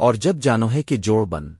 اور جب جانو ہے کہ جوڑ بن۔